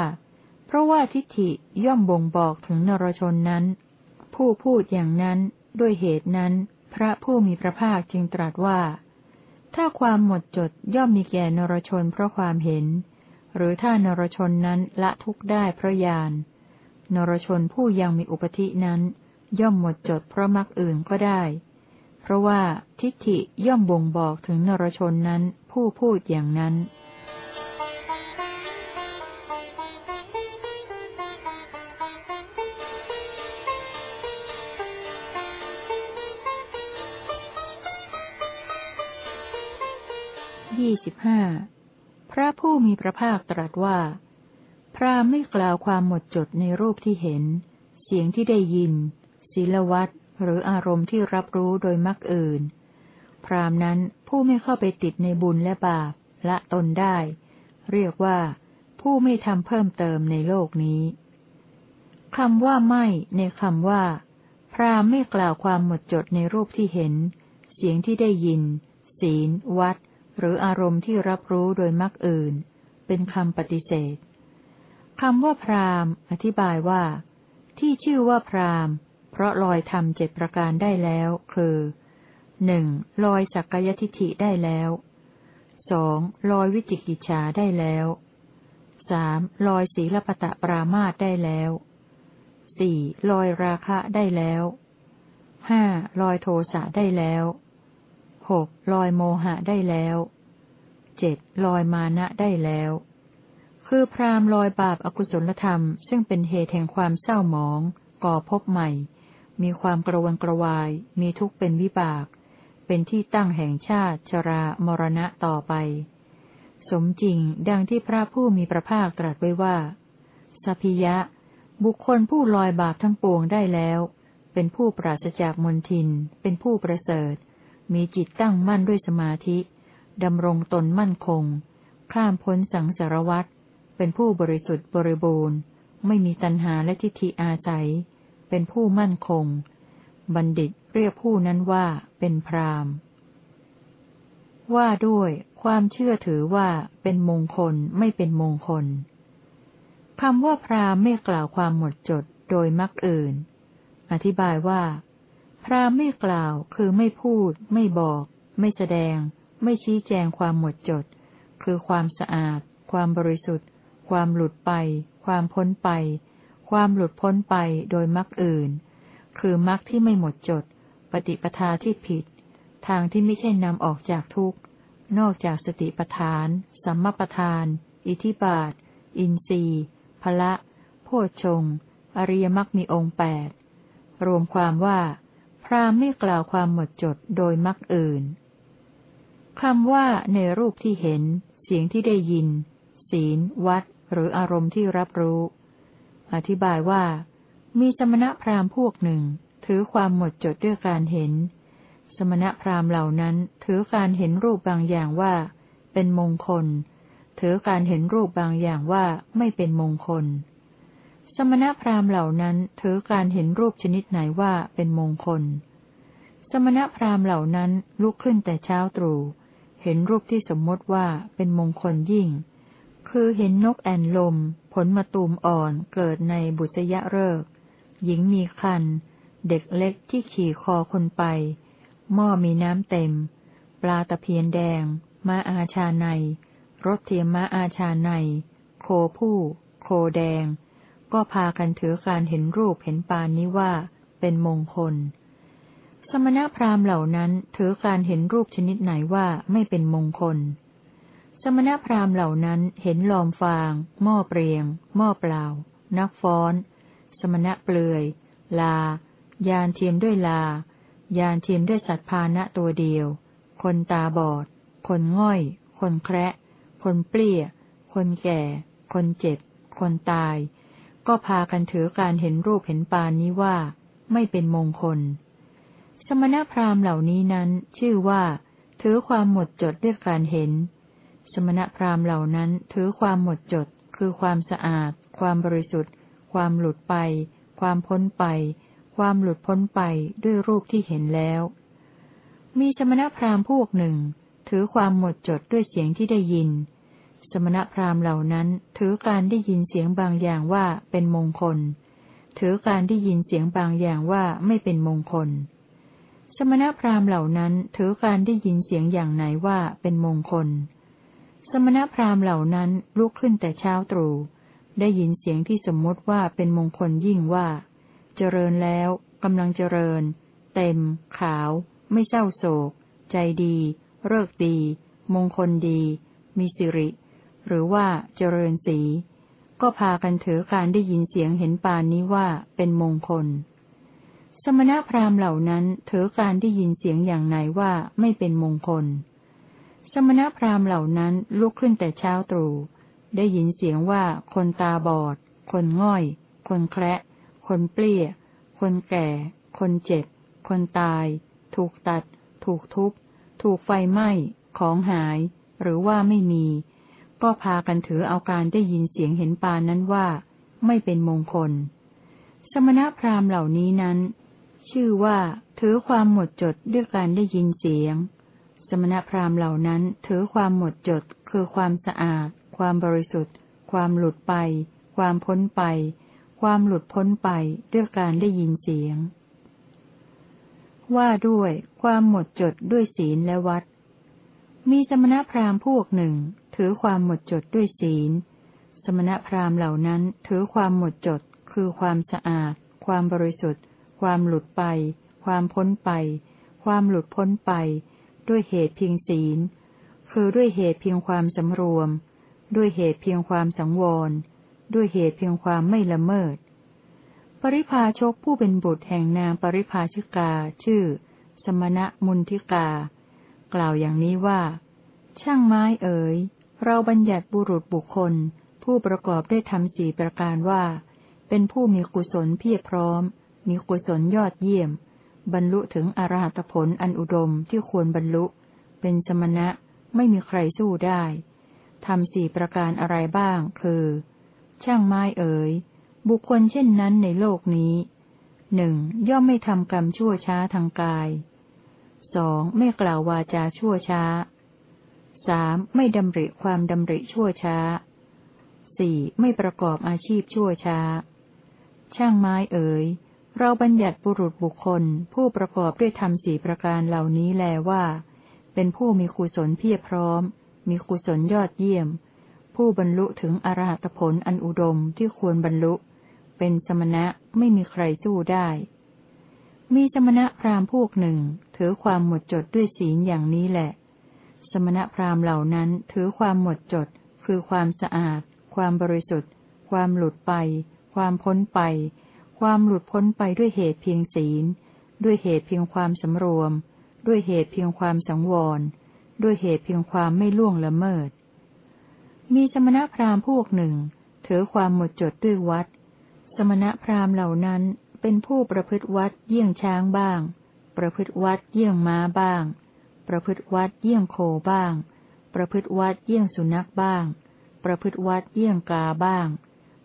เพราะว่าทิฏฐิย่อมบ่งบอกถึงนรชนนั้น ผู้พูดอย่างนั้นด้วยเหตุนั้น พระผู้มีพระภาคจึงตรัสว่า ถ้าความหมดจดย่อมมีแก่นรชนเพราะความเห็น หรือถ้านรชนนั้นละทุกข์ได้พระญาณนรชนผู้ยังมีอุปธินั้น ย่อมหมดจดเพราะมรรคอื่นก็ได้ เพราะว่าทิฏฐิย่อมบ่งบอกถึงนรชนนั้นผู้พูดอย่างนั้นยี่สิบห้า ผู้มีพระภาคตรัสว่า พระไม่กล่าวความหมดจดในรูปที่เห็น เสียงที่ได้ยินศีลวัตหรืออารมณ์ที่รับรู้โดยมรรคอื่น พรามนั้นผู้ไม่เข้าไปติดในบุญและบาปละตนได้ เรียกว่าผู้ไม่ทำเพิ่มเติมในโลกนี้คำว่าไม่ในคำว่า พรามไม่กล่าวความหมดจดในรูปที่เห็น เสียงที่ได้ยิน ศีล วัด หรืออารมณ์ที่รับรู้โดยมรรคอื่น เป็นคำปฏิเสธคำว่าพรามอธิบายว่า ที่ชื่อว่าพรามเพราะลอยทำเจ็ดประการได้แล้ว คือหนึ่งลอยสักกายทิฐิได้แล้วสองลอยวิจิกิจฉาได้แล้วสามลอยศีลปตะปรามาตได้แล้วสี่ลอยราคะได้แล้วห้าลอยโทสะได้แล้ว หกลอยโมหะได้แล้วเจ็ดลอยมานะได้แล้ว คือพรามลอยบาปอากุศลธรรม ซึ่งเป็นเหตุแห่งความเศร้าหมอง ก่อพบใหม่ มีความกระวนกระวาย มีทุกข์เป็นวิบาก เป็นที่ตั้งแห่งชาติชรามรณะต่อไป สมจริงดังที่พระผู้มีพระภาคตรัสไว้ว่าสัพิยะ บุคคลผู้ลอยบาปทั้งปวงได้แล้ว เป็นผู้ปราศจากมนทิน เป็นผู้ประเสริฐ มีจิตตั้งมั่นด้วยสมาธิ ดำรงตนมั่นคง ข้ามพ้นสังสารวัฏเป็นผู้บริสุทธิ์บริบูรณ์ ไม่มีตัณหาและทิฏฐิอาศัย เป็นผู้มั่นคง บัณฑิตเรียกผู้นั้นว่าเป็นพรามว่าด้วยความเชื่อถือว่าเป็นมงคลไม่เป็นมงคลคำว่าพรามไม่กล่าวความหมดจดโดยมักอื่น อธิบายว่า พราไม่กล่าวคือไม่พูด ไม่บอก ไม่แสดง ไม่ชี้แจงความหมดจด คือความสะอาด ความบริสุทธิ์ ความหลุดไป ความพ้นไป ความหลุดพ้นไปโดยมรรคอื่น คือมรรคที่ไม่หมดจด ปฏิปทาที่ผิด ทางที่ไม่ใช่นำออกจากทุกข์ นอกจากสติปทาน สัมมาปทาน อิทิบาท อินทรีย์พละ โพชงอริยมรรคมีองค์แปดรวมความว่า พราหมณ์ไม่กล่าวความหมดจดโดยมักอื่นคำว่าในรูปที่เห็น เสียงที่ได้ยิน ศีล วัด หรืออารมณ์ที่รับรู้ อธิบายว่า มีสมณพราหมณ์พวกหนึ่ง ถือความหมดจดด้วยการเห็น สมณพราหมณ์เหล่านั้น ถือการเห็นรูปบางอย่างว่า เป็นมงคล ถือการเห็นรูปบางอย่างว่าไม่เป็นมงคล สมณพราหมณ์เหล่านั้นถือการเห็นรูปชนิดไหนว่าเป็นมงคล สมณพราหมณ์เหล่านั้นลุกขึ้นแต่เช้าตรู่เห็นรูปที่สมมติว่าเป็นมงคลยิ่ง คือเห็นนกแอ่นลม ผลมาตูมอ่อนเกิดในบุษยะเริก หญิงมีคัน เด็กเล็กที่ขี่คอคนไป หม้อมีน้ำเต็ม ปลาตะเพียนแดง ม้าอาชาใน รถเทียมม้าอาชาใน โคผู้ โคแดง ก็พากันถือการเห็นรูปเห็นปานนี้ว่า เป็นมงคล สมณพราหมณ์เหล่านั้นถือการเห็นรูปชนิดไหนว่าไม่เป็นมงคล สมณพราหมณ์เหล่านั้นเห็นลอมฟาง หม้อเปรียง หม้อเปล่า นักฟ้อน สมณะเปลือย ลา ยานเทียมด้วยลา ยานเทียมด้วยสัตว์พานะตัวเดียว คนตาบอด คนง่อย คนแคระ คนเปลี้ย คนแก่ คนเจ็บ คนตาย ก็พากันถือการเห็นรูปเห็นปานนี้ว่า ไม่เป็นมงคล สมณพราหมณ์เหล่านี้นั้นชื่อว่า ถือความหมดจดด้วยการเห็น สมณพราหมณ์เหล่านั้นถือความหมดจด คือความสะอาด ความบริสุทธิ์ ความหลุดไป ความพ้นไป ความหลุดพ้นไปด้วยรูปที่เห็นแล้ว มีสมณพราหมณ์พวกหนึ่ง ถือความหมดจดด้วยเสียงที่ได้ยิน สมณพราหมณ์เหล่านั้น ถือการได้ยินเสียงบางอย่างว่าเป็นมงคล ถือการได้ยินเสียงบางอย่างว่าไม่เป็นมงคล สมณพราหมณ์เหล่านั้น ถือการได้ยินเสียงอย่างไหนว่าเป็นมงคล สมณพราหมณ์เหล่านั้นลุกขึ้นแต่เช้าตรู่ได้ยินเสียงที่สมมติว่าเป็นมงคลยิ่งว่า เจริญแล้วกำลังเจริญ เต็ม ขาว ไม่เศร้าโศก ใจดี เลิกดี มงคลดี มีสิริ หรือว่าเจริญสี ก็พากันถือการได้ยินเสียงเห็นปานนี้ว่าเป็นมงคล สมณพราหมณ์เหล่านั้นถือการได้ยินเสียงอย่างไหนว่าไม่เป็นมงคล สมณพราหมณ์เหล่านั้นลุกขึ้นแต่เช้าตรู่ได้ยินเสียงว่าคนตาบอด คนง่อย คนแคระคนเปลี้ย คนแก่ คนเจ็บ คนตาย ถูกตัด ถูกทุบ ถูกไฟไหม้ ของหาย หรือว่าไม่มี ก็พากันถือเอาการได้ยินเสียงเห็นปานนั้นว่า ไม่เป็นมงคล สมณพราหมณ์เหล่านี้นั้น ชื่อว่าถือความหมดจดด้วยการได้ยินเสียง สมณพราหมณ์เหล่านั้นถือความหมดจดคือความสะอาด ความบริสุทธิ์ ความหลุดไป ความพ้นไป ความหลุดพ้นไปด้วยการได้ยินเสียง ว่าด้วยความหมดจดด้วยศีลและวัดมีสมณพราหมณ์พวกหนึ่ง ถือความหมดจดด้วยศีล สมณพราหมณ์เหล่านั้นถือความหมดจด คือความสะอาด ความบริสุทธิ์ ความหลุดไป ความพ้นไป ความหลุดพ้นไป ด้วยเหตุเพียงศีล คือด้วยเหตุเพียงความสำรวม ด้วยเหตุเพียงความสังวร ด้วยเหตุเพียงความไม่ละเมิด ปริพาชกผู้เป็นบุตรแห่งนางปริพาชิกาชื่อ สมณะมุนทิกา กล่าวอย่างนี้ว่า ช่างไม้เอ๋ย เราบัญญัติบุรุษบุคคล ผู้ประกอบได้ทำสี่ประการว่า เป็นผู้มีกุศลเพียรพร้อม มีกุศลยอดเยี่ยม บรรลุถึงอรหัตผลอันอุดมที่ควรบรรลุ เป็นสมณะไม่มีใครสู้ได้ทำสี่ประการอะไรบ้าง คือ ช่างไม้เอ๋ย บุคคลเช่นนั้นในโลกนี้หนึ่งย่อมไม่ทำกรรมชั่วช้าทางกายสองไม่กล่าววาจาชั่วช้า สามไม่ดำริความดำริชั่วช้าสี่ไม่ประกอบอาชีพชั่วช้า ช่างไม้เอ๋ย เราบัญญัติบุรุษบุคคล ผู้ประกอบด้วยธรรมสี่ประการเหล่านี้แลว่า เป็นผู้มีกุศลเพียรพร้อม มีกุศลยอดเยี่ยม ผู้บรรลุถึงอรหัตผลอันอุดมที่ควรบรรลุ เป็นสมณะไม่มีใครสู้ได้ มีสมณะพราหมณ์พวกหนึ่งถือความหมดจดด้วยศีลอย่างนี้แหละ สมณพราหมณ์เหล่านั้นถือความหมดจด คือความสะอาด ความบริสุทธิ์ ความหลุดไป ความพ้นไป ความหลุดพ้นไปด้วยเหตุเพียงศีล ด้วยเหตุเพียงความสำรวม ด้วยเหตุเพียงความสังวร ด้วยเหตุเพียงความไม่ล่วงละเมิด มีสมณพราหมณ์พวกหนึ่ง ถือความหมดจดด้วยวัด สมณพราหมณ์เหล่านั้นเป็นผู้ประพฤติวัดเยี่ยงช้างบ้าง ประพฤติวัดเยี่ยงม้าบ้าง ประพฤติวัดเยี่ยงโคบ้าง ประพฤติวัดเยี่ยงสุนัขบ้าง ประพฤติวัดเยี่ยงกาบ้าง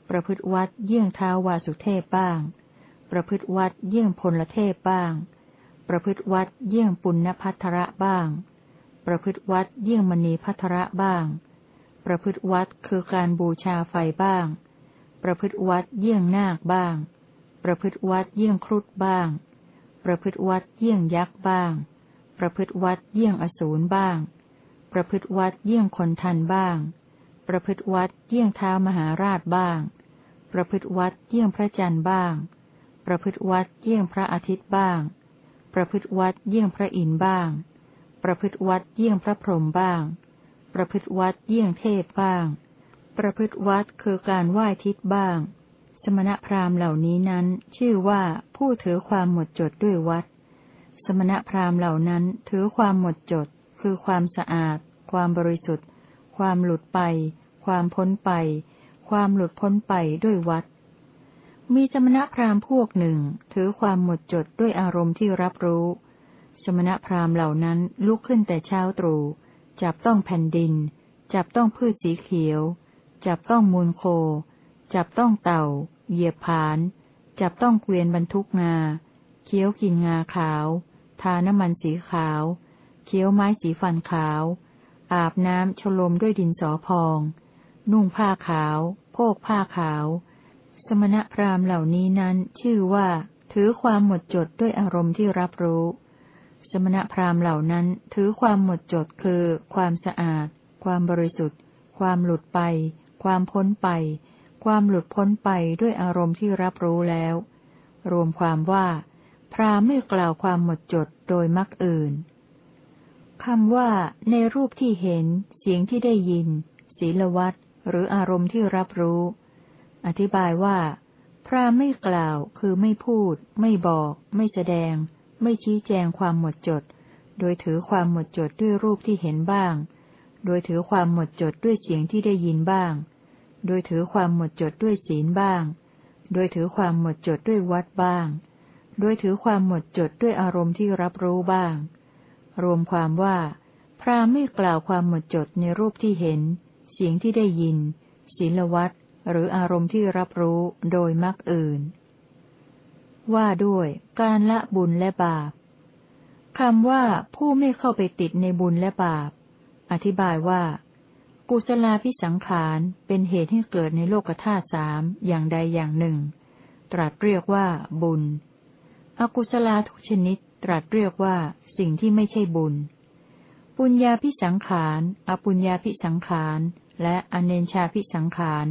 ประพฤติวัดเยี่ยงเท้าวาสุเทพบ้าง ประพฤติวัดเยี่ยงพลเทพบ้าง ประพฤติวัดเยี่ยงปุณณพัทระบ้าง ประพฤติวัดเยี่ยงมณีพัทระบ้าง ประพฤติวัดคือการบูชาไฟบ้าง ประพฤติวัดเยี่ยงนาคบ้าง ประพฤติวัดเยี่ยงครุฑบ้าง ประพฤติวัดเยี่ยงยักษ์บ้าง ประพฤติวัดเยี่ยงอสูรบ้าง ประพฤติวัดเยี่ยงคนทันบ้าง ประพฤติวัดเยี่ยงเท้ามหาราชบ้าง ประพฤติวัดเยี่ยงพระจันทร์บ้าง ประพฤติวัดเยี่ยงพระอาทิตย์บ้าง ประพฤติวัดเยี่ยงพระอินทร์บ้าง ประพฤติวัดเยี่ยงพระพรหมบ้าง ประพฤติวัดเยี่ยงเทพบ้าง ประพฤติวัดคือการไหว้ทิศบ้าง สมณพราหมณ์เหล่านี้นั้นชื่อว่าผู้ถือความหมดจดด้วยวัด สมณพราหมณ์เหล่านั้นถือความหมดจด คือความสะอาด ความบริสุทธิ์ ความหลุดไป ความพ้นไป ความหลุดพ้นไปด้วยวัด มีสมณพราหมณ์พวกหนึ่ง ถือความหมดจดด้วยอารมณ์ที่รับรู้ สมณพราหมณ์เหล่านั้นลุกขึ้นแต่เช้าตรู่จับต้องแผ่นดิน จับต้องพืชสีเขียว จับต้องมูลโค จับต้องเต่า เหยียบผาน จับต้องเกวียนบรรทุกงา เคี้ยวกินงาขาว ทาน้ำมันสีขาว เคี้ยวไม้สีฟันขาว อาบน้ำชโลมด้วยดินสอพอง นุ่งผ้าขาว โพกผ้าขาว สมณพราหมณ์เหล่านี้นั้นชื่อว่า ถือความหมดจดด้วยอารมณ์ที่รับรู้ สมณพราหมณ์เหล่านั้นถือความหมดจดคือ ความสะอาด ความบริสุทธิ์ ความหลุดไป ความพ้นไป ความหลุดพ้นไปด้วยอารมณ์ที่รับรู้แล้ว รวมความว่า พราไม่กล่าวความหมดจดโดยมักอื่นคำว่า ในรูปที่เห็น เสียงที่ได้ยิน ศีลวัตหรืออารมณ์ที่รับรู้ อธิบายว่า พระไม่กล่าวคือไม่พูด ไม่บอก ไม่แสดง ไม่ชี้แจงความหมดจด โดยถือความหมดจดด้วยรูปที่เห็นบ้าง โดยถือความหมดจดด้วยเสียงที่ได้ยินบ้าง โดยถือความหมดจดด้วยศีลบ้าง โดยถือความหมดจดด้วยวัดบ้าง โดยถือความหมดจดด้วยอารมณ์ที่รับรู้บ้าง รวมความว่า พราไม่กล่าวความหมดจดในรูปที่เห็น เสียงที่ได้ยินศีลวัตหรืออารมณ์ที่รับรู้โดยมรรคอื่น ว่าด้วยการละบุญและบาปคำว่าผู้ไม่เข้าไปติดในบุญและบาป อธิบายว่า กุศลาพิสังขารเป็นเหตุให้เกิดในโลกธาตุสามอย่างใดอย่างหนึ่ง ตรัสเรียกว่าบุญ อกุศลาทุกชนิดตรัสเรียกว่าสิ่งที่ไม่ใช่บุญ ปุญญาพิสังขาร อปุญญาพิสังขาร และอเนนชาพิสังขาร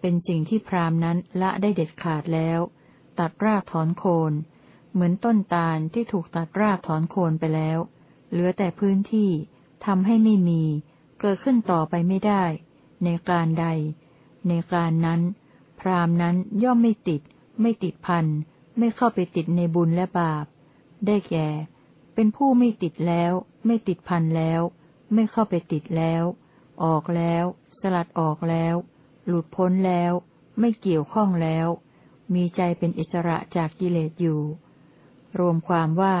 เป็นสิ่งที่พรามนั้นละได้เด็ดขาดแล้ว ตัดรากถอนโคน เหมือนต้นตาลที่ถูกตัดรากถอนโคนไปแล้ว เหลือแต่พื้นที่ทำให้ไม่มี เกิดขึ้นต่อไปไม่ได้ ในการใด ในการนั้น พรามนั้นย่อมไม่ติด ไม่ติดพัน ไม่เข้าไปติดในบุญและบาป ได้แก่ เป็นผู้ไม่ติดแล้ว ไม่ติดพันแล้ว ไม่เข้าไปติดแล้ว ออกแล้ว สลัดออกแล้ว หลุดพ้นแล้ว ไม่เกี่ยวข้องแล้ว มีใจเป็นอิสระจากกิเลสอยู่ รวมความว่า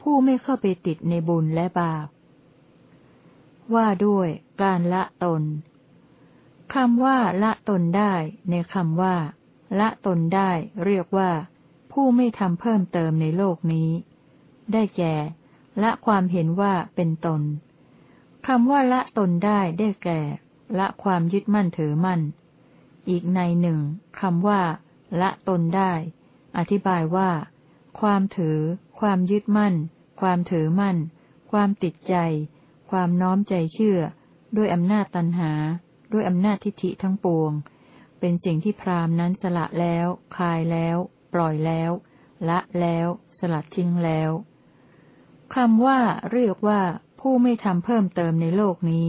ผู้ไม่เข้าไปติดในบุญและบาป ว่าด้วย การละตนคำว่าละตนได้ ในคำว่า ละตนได้ เรียกว่า ผู้ไม่ทำเพิ่มเติมในโลกนี้ ได้แก่ละความเห็นว่าเป็นตนคำว่าละตนได้ได้แก่ ละความยึดมั่นถือมั่น อีกในหนึ่งคำว่า ละตนได้ อธิบายว่า ความถือ ความยึดมั่น ความถือมั่น ความติดใจ ความน้อมใจเชื่อ ด้วยอำนาจตัณหา ด้วยอำนาจทิฏฐิทั้งปวง เป็นสิ่งที่พรามนั้นสละแล้ว คลายแล้ว ปล่อยแล้ว ละแล้ว สลัดทิ้งแล้วคำว่า เรียกว่าผู้ไม่ทำเพิ่มเติมในโลกนี้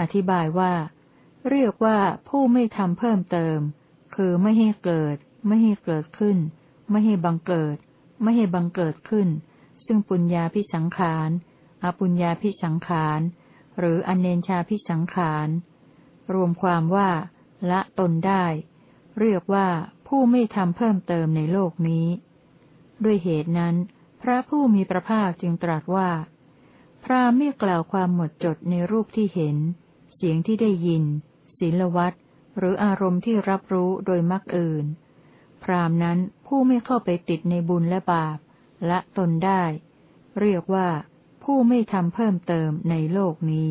อธิบายว่า เรียกว่าผู้ไม่ทำเพิ่มเติม คือไม่ให้เกิด ไม่ให้เกิดขึ้น ไม่ให้บังเกิด ไม่ให้บังเกิดขึ้น ซึ่งปุญญาพิสังขารอปุญญาพิสังขาร หรืออนเนนชาพิสังขาร รวมความว่า ละตนได้ เรียกว่า ผู้ไม่ทำเพิ่มเติมในโลกนี้ ด้วยเหตุนั้น พระผู้มีพระภาคจึงตรัสว่า พระไม่กล่าวความหมดจดในรูปที่เห็น เสียงที่ได้ยิน ศีลวัตหรืออารมณ์ที่รับรู้โดยมักอื่น พรามนั้นผู้ไม่เข้าไปติดในบุญและบาปละตนได้ เรียกว่าผู้ไม่ทำเพิ่มเติมในโลกนี้